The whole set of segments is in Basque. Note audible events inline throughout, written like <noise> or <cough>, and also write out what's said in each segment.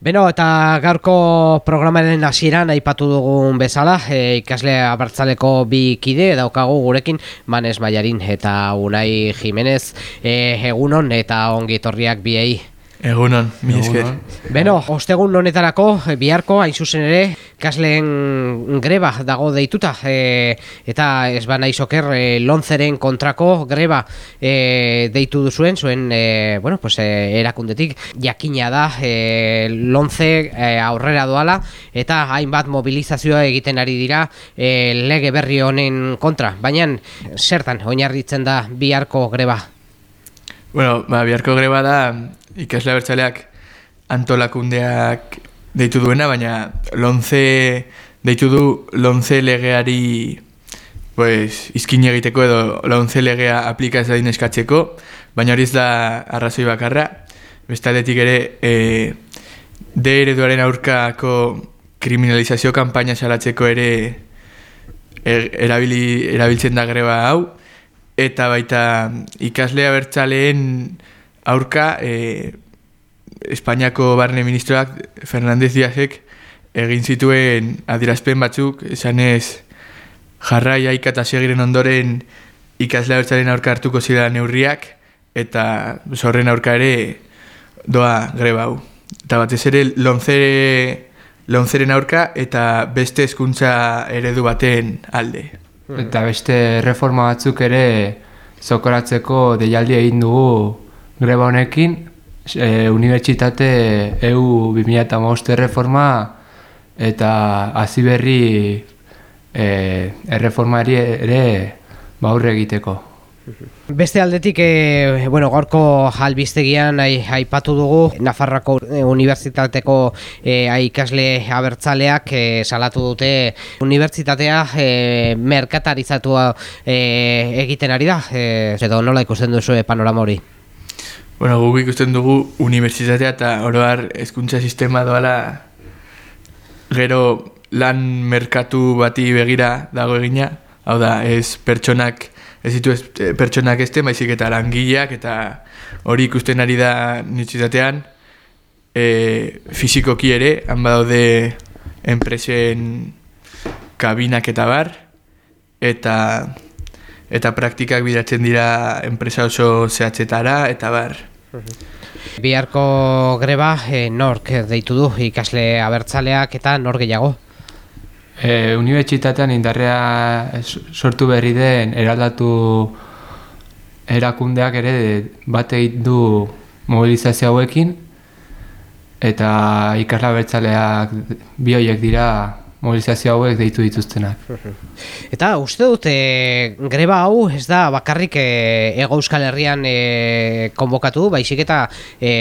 Beno, eta gaurko programaren hasieran aipatu dugun bezala, e, ikasle abertzaleko bi kide daukagu gurekin, Manes Maiarin eta Unai Jimenez, e, egunon eta ongitorriak biei. Egunon, mi esker. Beno, ostegun honetarako, biharko, hain zuzen ere, kasleen greba dago deituta, e, eta ez ba nahi soker, e, lonzeren kontrako greba e, deitu duzuen, zuen, e, bueno, pues, e, erakundetik, jakina da, e, lonze e, aurrera doala, eta hainbat mobilizazioa egiten ari dira e, lege berri honen kontra, baina zertan, oinarritzen da biharko greba? Bueno, ba, biharko greba da, ikasle abertzaleak antolakundeak deitu duena, baina lonze deitu du lonze legeari pues, izkin egiteko edo lonze legea aplikazadin eskatzeko, baina hori ez da arrazoi bakarra. Bestaldetik ere, e, de ereduaren aurkako kriminalizazio kanpaina salatzeko ere er, erabili, erabiltzen da greba hau, eta baita ikaslea bertzaleen aurka e, Espainiako barne ministroak Fernandez Diazek egin zituen adirazpen batzuk esanez jarrai aika eta segiren ondoren ikaslea bertzaren aurka hartuko zira neurriak eta zorren aurka ere doa greba hau. Eta batez ere lonzere, lonzeren aurka eta beste hezkuntza eredu baten alde. Eta beste reforma batzuk ere zokoratzeko deialdi egin dugu greba honekin, e, unibertsitate EU 2008 reforma eta hasi berri e, erreformari ere baurre egiteko. Beste aldetik, e, bueno, gorko albiztegian aipatu dugu Nafarrako Unibertsitateko e, ikasle abertzaleak e, salatu dute unibertsitatea e, merkatarizatua e, egiten ari da, e, edo nola ikusten duzu panorama hori? Bueno, guk ikusten dugu unibertsitatea eta oroar hezkuntza sistema doala gero lan merkatu bati begira dago egina, hau da, ez pertsonak ez ditu ez, eh, pertsonak este, maizik eta langileak eta hori ikusten ari da nintzitatean e, fizikoki ere, han badaude enpresen kabinak eta bar eta eta praktikak bidatzen dira enpresa oso zehatzetara eta bar Biharko greba e, nork deitu du ikasle abertzaleak eta nor gehiago? E, Unibertsitatean indarrea sortu berri den eraldatu erakundeak ere bat egin du mobilizazio hauekin eta ikasle abertzaleak bi dira mobilizazio hauek deitu dituztenak. <laughs> Eta uste dute greba hau ez da bakarrik e, ego euskal herrian e, konbokatu, baizik eta e,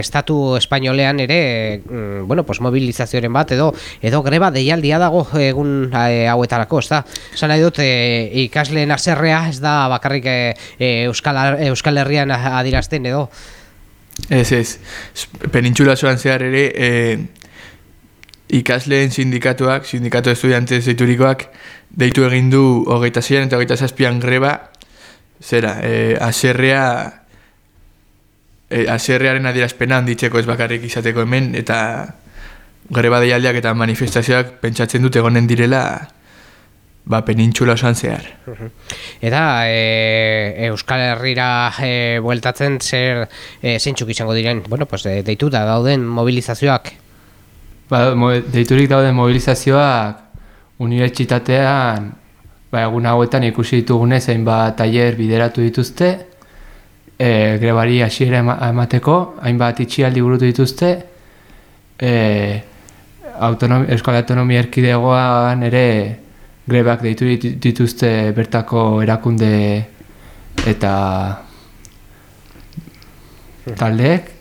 estatu espainolean ere mm, bueno, pues mobilizazioaren bat edo edo greba deialdia dago egun e, hauetarako, ez da? Zan nahi dut, e, ikasleen aserrea ez da bakarrik e, euskal, euskal herrian adirazten edo? Ez ez, penintxula zoan zehar ere, e, ikasleen sindikatuak, sindikatu estudiantez deiturikoak, deitu egin du hogeita ziren eta hogeita zazpian greba, zera, e, aserrea, e, aserrearen adierazpena handitzeko ez bakarrik izateko hemen, eta greba deialdiak eta manifestazioak pentsatzen dute egonen direla, ba, penintxula osan zehar. Eta e, Euskal Herrira e, bueltatzen zer e, zeintzuk izango diren, bueno, pues, deitu da dauden mobilizazioak, Ba, deiturik daude mobilizazioak unibertsitatean ba, egun hauetan ikusi ditugunez hainbat tailer bideratu dituzte e, grebari hasiera emateko hainbat itxialdi burutu dituzte e, autonomi, Euskal Autonomia Erkidegoan ere grebak deitu dituzte bertako erakunde eta taldeek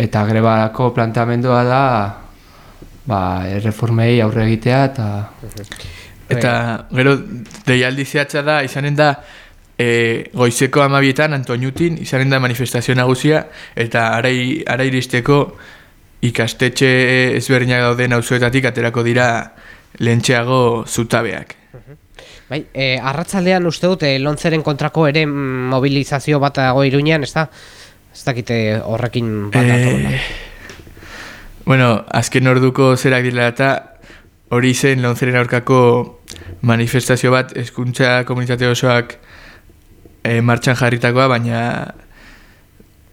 eta grebarako planteamendua da ba, erreformei aurre egitea eta eta gero deialdi zehatza da izanen da e, goizeko amabietan Antoniutin izanen da manifestazio nagusia eta arai, ara iristeko ikastetxe ezberdinak dauden auzoetatik aterako dira lentxeago zutabeak Bai, e, arratzaldean uste dute lontzeren kontrako ere mobilizazio bat dago iruñean, ez da? Ez dakite horrekin bat e, Bueno, azken orduko zerak dira eta hori zen lonzeren aurkako manifestazio bat eskuntza komunitate osoak e, martxan jarritakoa, baina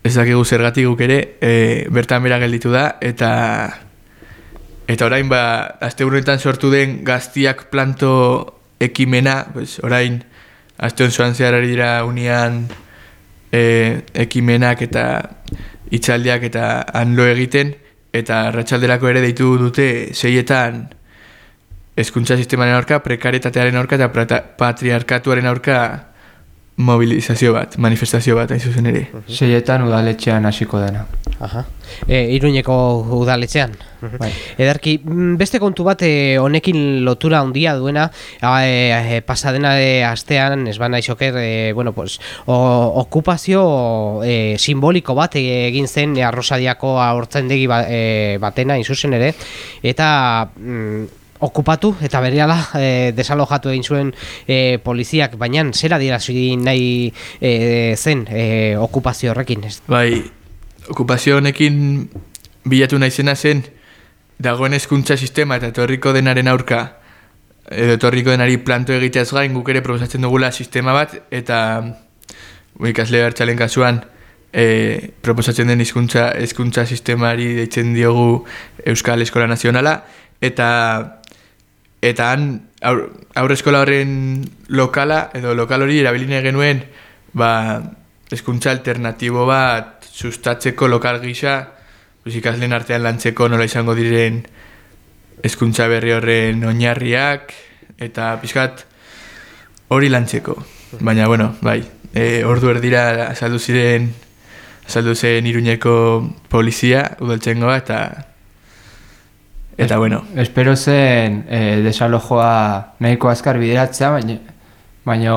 ez dakigu zergatik guk ere, e, bertan bera gelditu da, eta eta orain ba, azte sortu den gaztiak planto ekimena, pues, orain azte hon zoan zeharari dira unian e, ekimenak eta itxaldiak eta hanlo egiten, eta ratxalderako ere deitu dute zeietan eskuntza sistemaren aurka, prekaritatearen aurka eta patriarkatuaren aurka mobilizazio bat, manifestazio bat, hain zuzen ere. Seietan udaletxean hasiko dena. Aha. E, iruñeko udaletxean. Bai. Ederki, mm, beste kontu bat e, honekin lotura handia duena, e, e, pasadena de astean, ez bana isoker, e, bueno, pues, o, okupazio e, simboliko bat egin zen arrosadiako aurtzen degi ba, e, batena, inzuzen ere, eta... Mm, okupatu eta berehala e, desalojatu egin zuen e, poliziak, baina zera dira nahi e, zen e, okupazio horrekin? Ez? Bai, okupazio honekin bilatu nahi zena zen dagoen hezkuntza sistema eta etorriko denaren aurka edo etorriko denari planto egiteaz gain guk ere proposatzen dugula sistema bat eta ikasle hartxalen kasuan e, proposatzen den hizkuntza hezkuntza sistemari deitzen diogu Euskal Eskola Nazionala eta eta han aur, eskola horren lokala edo lokal hori erabiline genuen ba eskuntza alternatibo bat sustatzeko lokal gisa ikasleen artean lantzeko nola izango diren eskuntza berri horren oinarriak eta pixkat hori lantzeko baina bueno, bai e, ordu erdira azaldu ziren azaldu zen iruñeko polizia udaltzengoa eta Eta bueno. Espero zen e, desalojoa nahiko azkar bideratzea, baina baina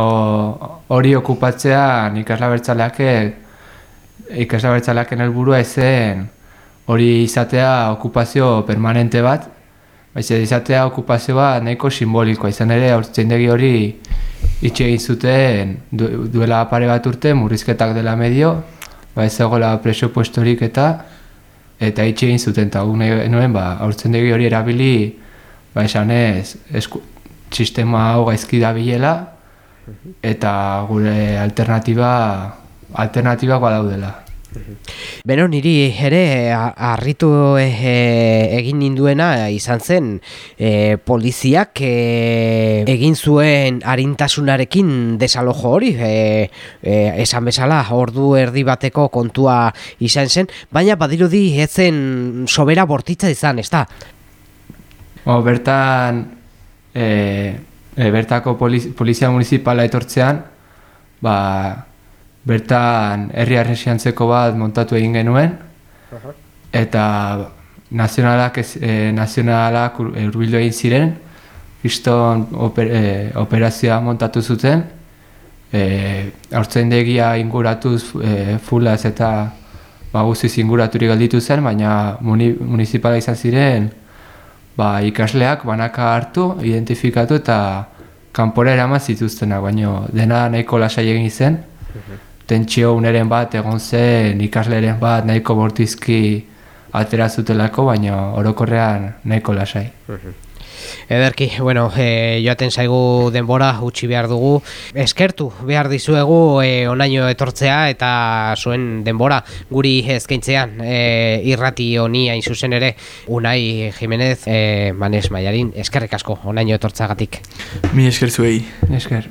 hori okupatzea ikasla bertzaleak bertzaleaken helburua ezen hori izatea okupazio permanente bat, baina izatea okupazio bat nahiko simbolikoa, izan ere aurtzeindegi hori itxe egin zuten duela pare bat urte, murrizketak dela medio, ba ez egola presupuestorik eta eta itxe egin zuten. Eta guk nuen ba, aurtzen dugu hori erabili ba esan ez esku, sistema hau gaizki da bilela eta gure alternatiba alternatibak badaudela. Beno, niri ere harritu e, egin ninduena izan zen e, poliziak e, egin zuen arintasunarekin desalojo hori e, e, esan bezala ordu erdi bateko kontua izan zen baina badirudi etzen sobera bortitza izan, ez da? O, bertan e, e, bertako polizia municipala etortzean ba, bertan herri arresiantzeko bat montatu egin genuen. Eta nazionalak ez, e, nazionalak urbildu egin ziren. Kriston oper, e, operazioa montatu zuten. E, aurtzen degia inguratuz e, fulaz eta ba, guztiz inguraturik galditu zen baina muni, municipala izan ziren ba, ikasleak banaka hartu, identifikatu eta kanpora eraman zituztenak, baina dena nahiko lasai egin zen tentsio uneren bat egon zen ikasleren bat nahiko bortizki atera zutelako, baina orokorrean nahiko lasai. Ederki, bueno, e, joaten zaigu denbora utzi behar dugu. Eskertu behar dizuegu e, onaino etortzea eta zuen denbora guri ezkeintzean e, irrati honi hain zuzen ere Unai Jimenez e, Manes Maiarin eskerrik asko onaino etortzagatik. Mi esker zuei. Esker.